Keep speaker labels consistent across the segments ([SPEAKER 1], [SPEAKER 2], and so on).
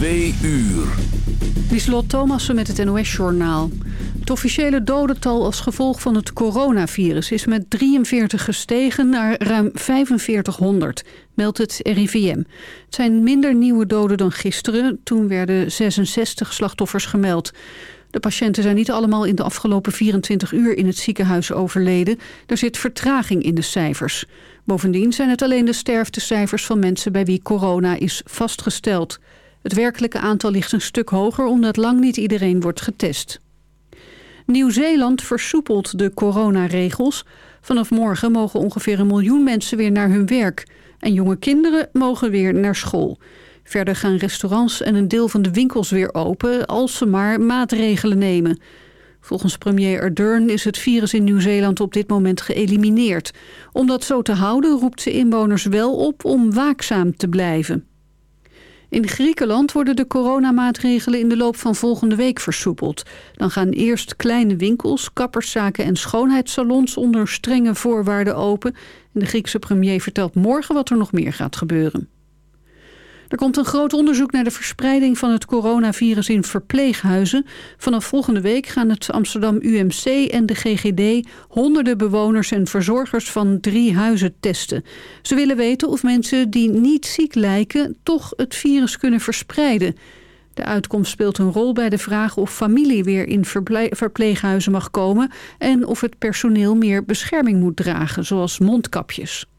[SPEAKER 1] Twee uur.
[SPEAKER 2] Lieslot Thomassen met het NOS-journaal. Het officiële dodental als gevolg van het coronavirus is met 43 gestegen naar ruim 4500, meldt het RIVM. Het zijn minder nieuwe doden dan gisteren, toen werden 66 slachtoffers gemeld. De patiënten zijn niet allemaal in de afgelopen 24 uur in het ziekenhuis overleden. Er zit vertraging in de cijfers. Bovendien zijn het alleen de sterftecijfers van mensen bij wie corona is vastgesteld. Het werkelijke aantal ligt een stuk hoger omdat lang niet iedereen wordt getest. Nieuw-Zeeland versoepelt de coronaregels. Vanaf morgen mogen ongeveer een miljoen mensen weer naar hun werk. En jonge kinderen mogen weer naar school. Verder gaan restaurants en een deel van de winkels weer open... als ze maar maatregelen nemen. Volgens premier Ardern is het virus in Nieuw-Zeeland op dit moment geëlimineerd. Om dat zo te houden roept ze inwoners wel op om waakzaam te blijven. In Griekenland worden de coronamaatregelen in de loop van volgende week versoepeld. Dan gaan eerst kleine winkels, kapperszaken en schoonheidssalons onder strenge voorwaarden open. En de Griekse premier vertelt morgen wat er nog meer gaat gebeuren. Er komt een groot onderzoek naar de verspreiding van het coronavirus in verpleeghuizen. Vanaf volgende week gaan het Amsterdam UMC en de GGD honderden bewoners en verzorgers van drie huizen testen. Ze willen weten of mensen die niet ziek lijken toch het virus kunnen verspreiden. De uitkomst speelt een rol bij de vraag of familie weer in verpleeghuizen mag komen... en of het personeel meer bescherming moet dragen, zoals mondkapjes.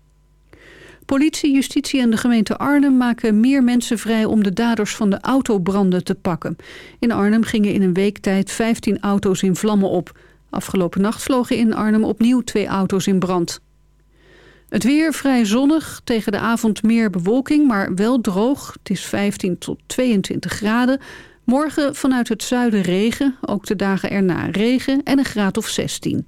[SPEAKER 2] Politie, justitie en de gemeente Arnhem maken meer mensen vrij om de daders van de autobranden te pakken. In Arnhem gingen in een week tijd 15 auto's in vlammen op. Afgelopen nacht vlogen in Arnhem opnieuw twee auto's in brand. Het weer vrij zonnig, tegen de avond meer bewolking, maar wel droog. Het is 15 tot 22 graden. Morgen vanuit het zuiden regen, ook de dagen erna regen en een graad of 16.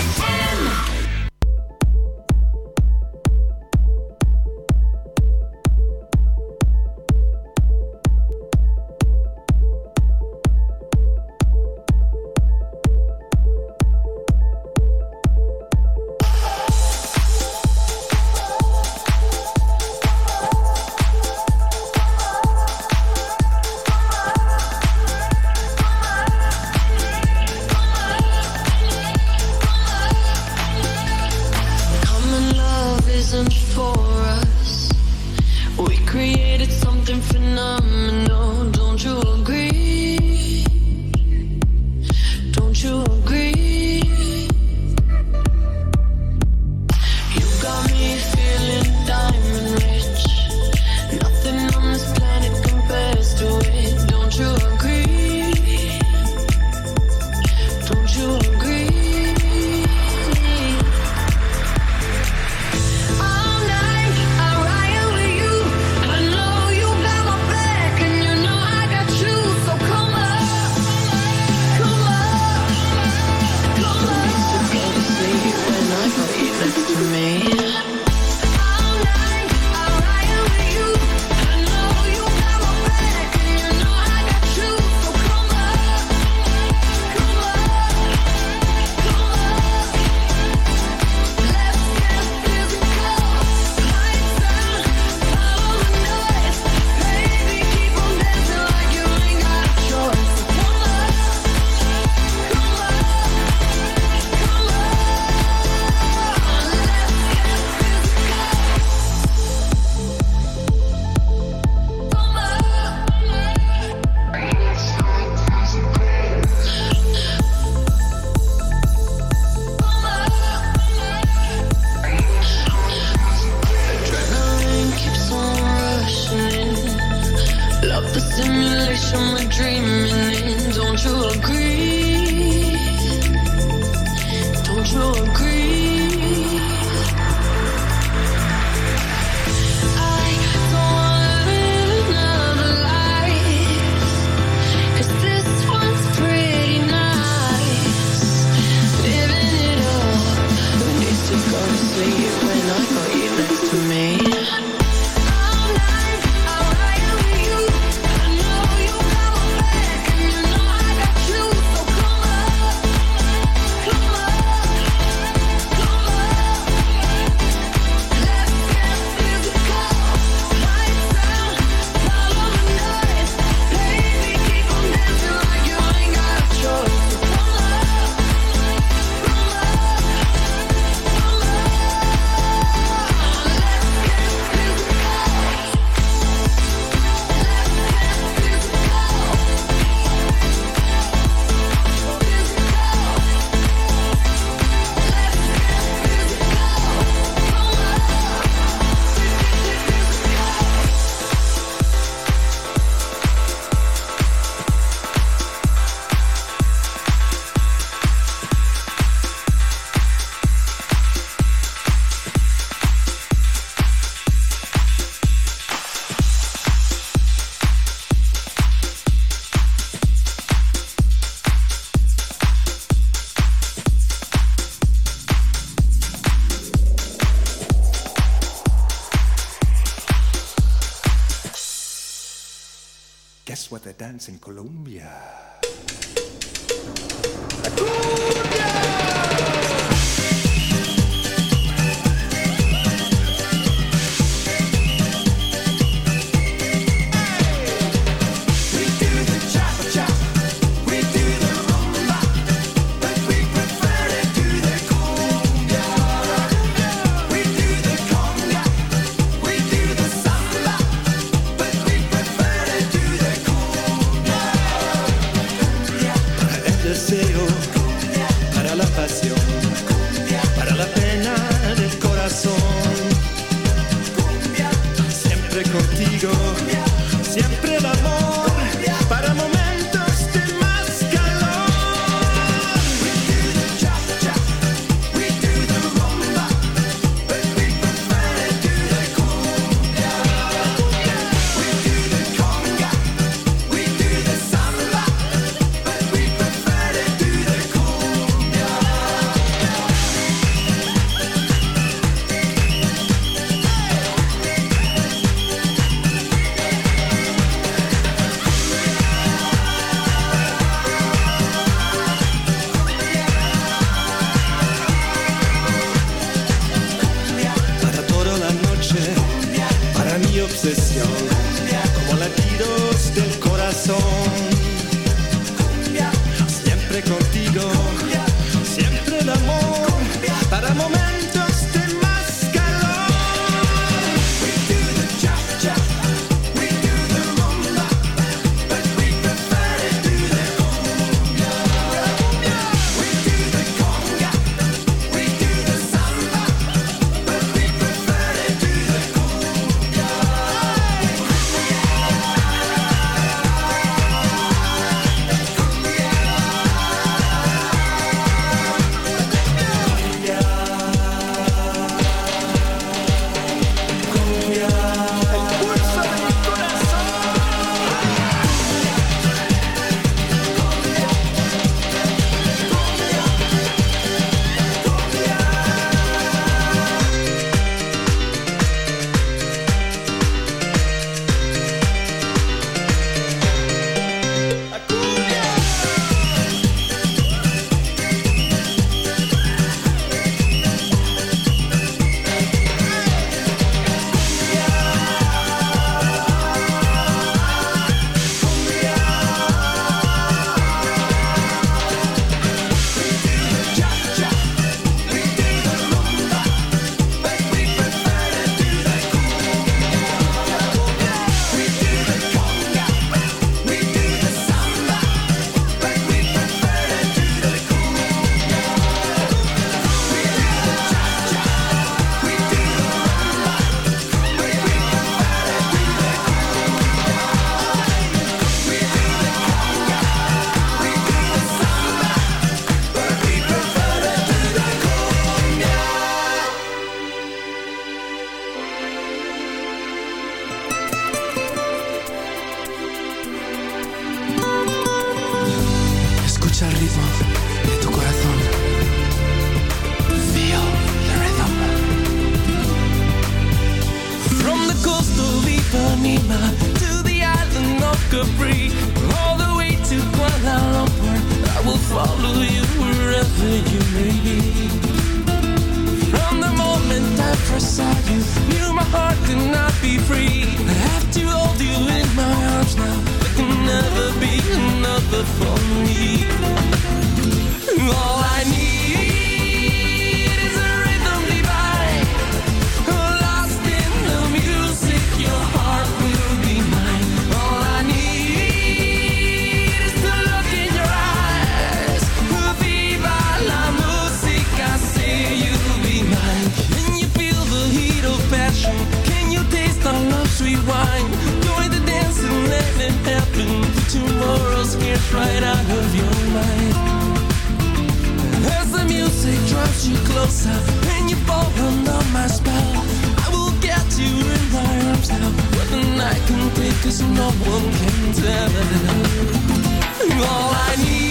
[SPEAKER 3] Colón. Us, no one can tell. All I need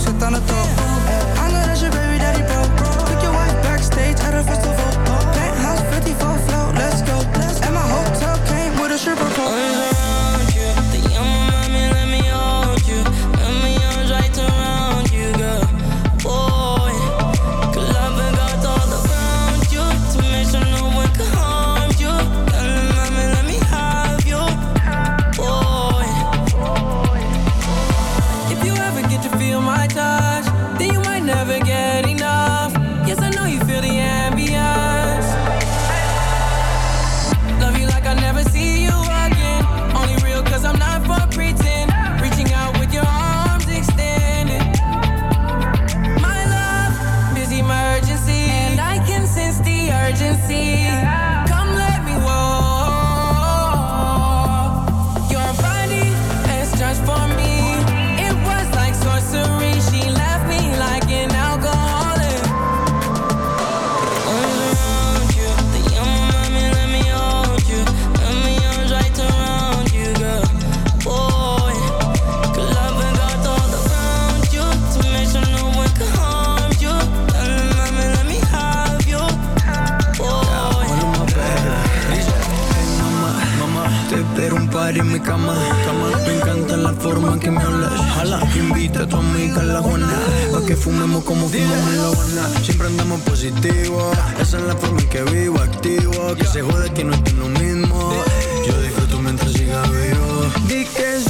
[SPEAKER 4] zit aan het top. Invita a tu amiga la buena Pa' que fumemos como fumamos en la buena Siempre andamos positivo. Esa es la forma en que vivo, activo. Que se jode que no estoy lo mismo. Yo disfruto mientras siga vivo. Di que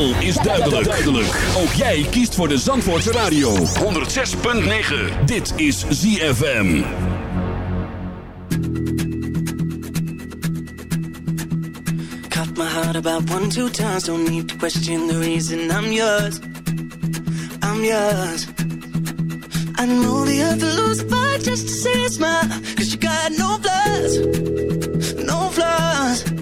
[SPEAKER 1] oordeel is duidelijk. duidelijk. Ook jij kiest voor de Zandvoortse Radio. 106.9. Dit is ZFM.
[SPEAKER 5] Cut my heart about one, two times. Don't need to question the reason I'm yours. I'm yours. I know the earth will lose fight just to see a smile. Cause you got no flaws, no flaws.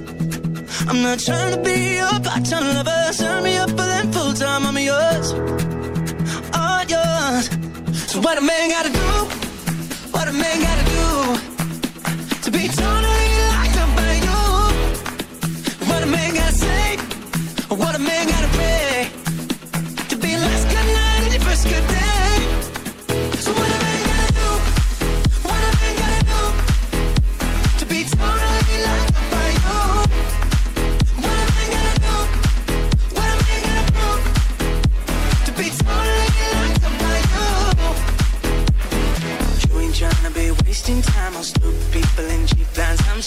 [SPEAKER 5] I'm not trying to be your part-time lover. Sign me up for them full-time. I'm yours, all yours. So what a man gotta do? What a man gotta do to be totally locked up by you? What a man gotta say? What a man gotta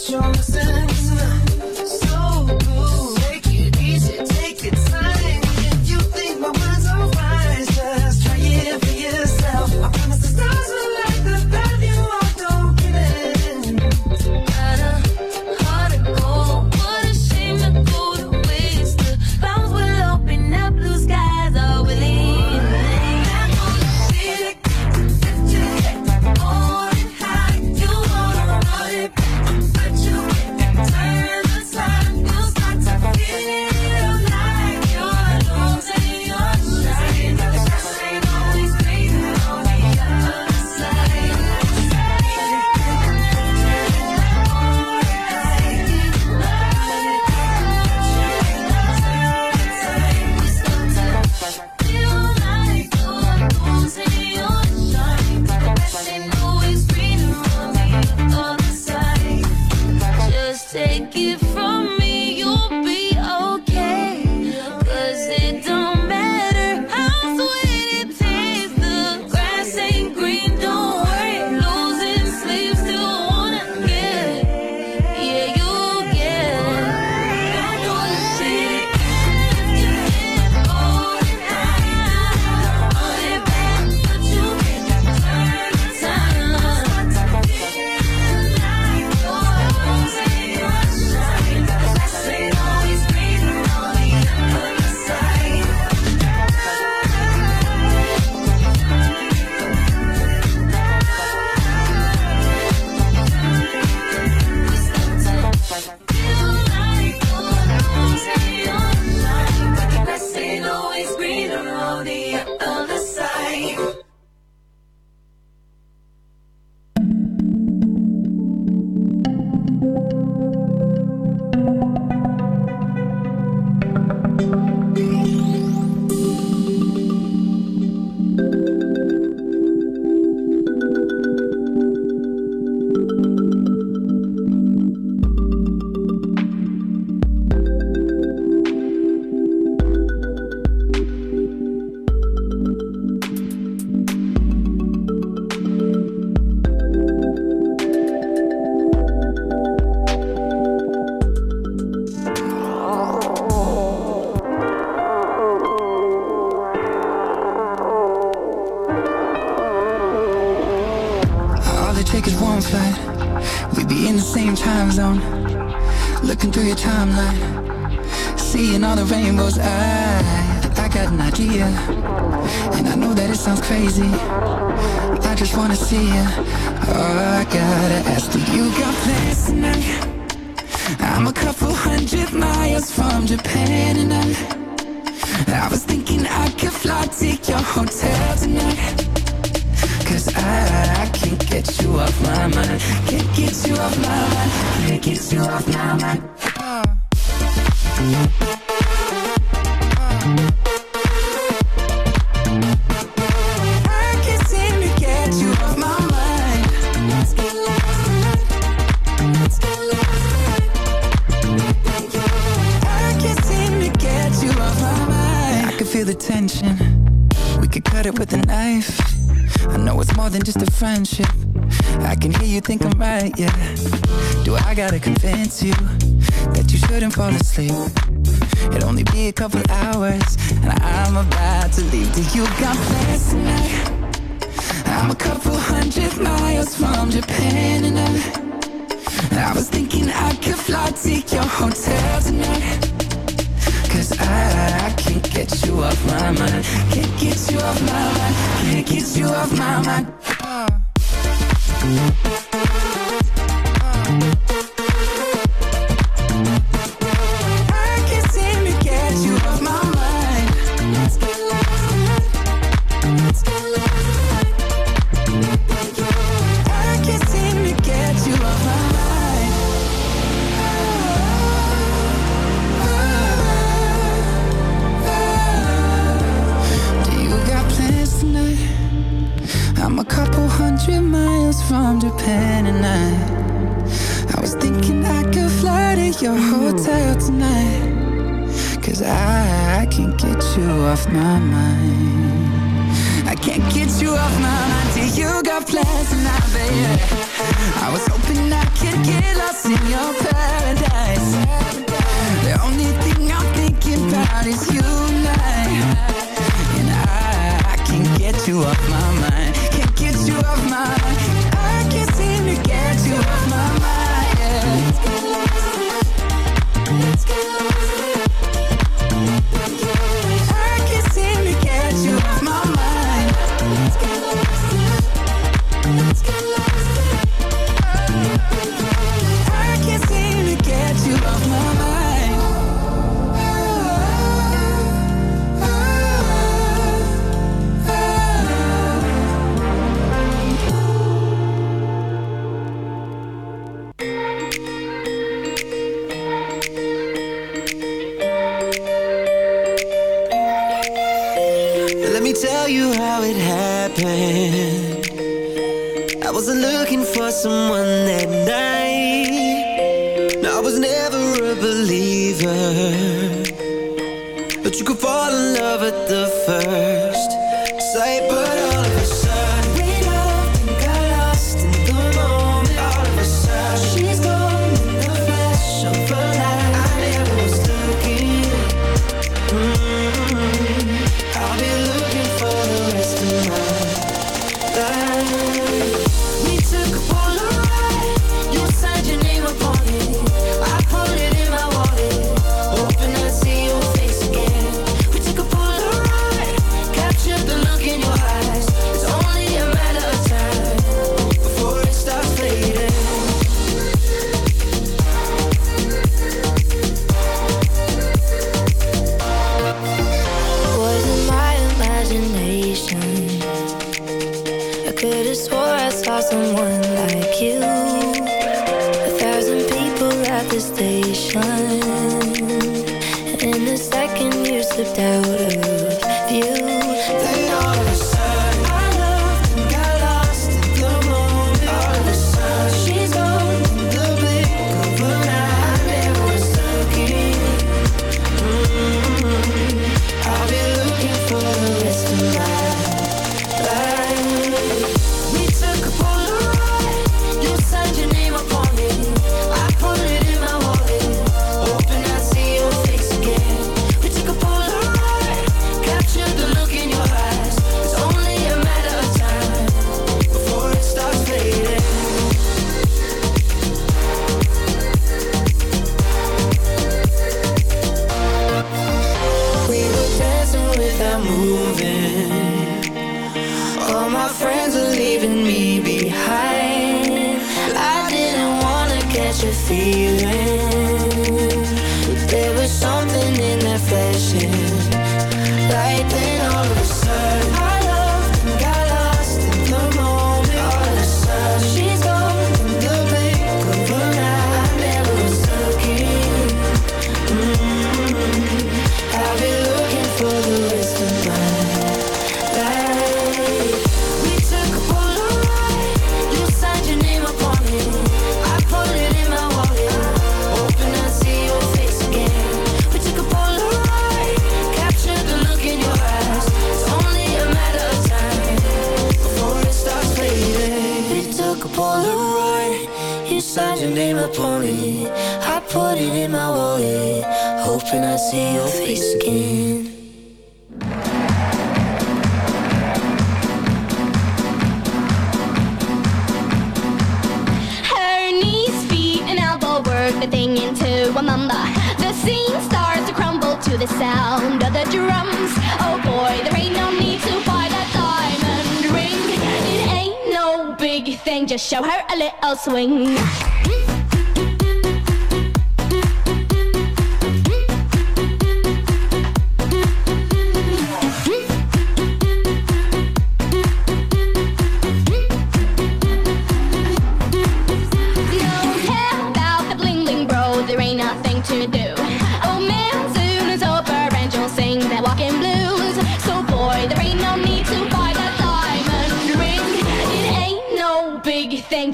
[SPEAKER 6] show
[SPEAKER 7] yourself.
[SPEAKER 5] gotta convince you that you shouldn't fall asleep. It'll only be a couple hours, and I'm about to leave. Do you got plans tonight? I'm a couple hundred miles from Japan, and I, I was thinking I could fly to your hotel tonight. Cause I, I can't get you off my mind. Can't get you off my mind. Can't get you off my mind. Uh. off my mind. I can't get you off my mind. Till you got plans tonight, baby I was hoping I could get lost in your paradise. The only thing I'm thinking about is you and I. And I, I can't get you off my mind. Can't get you off my mind. I can't seem to get you off my mind. Let's get lost Let's get lost